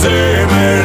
ziemi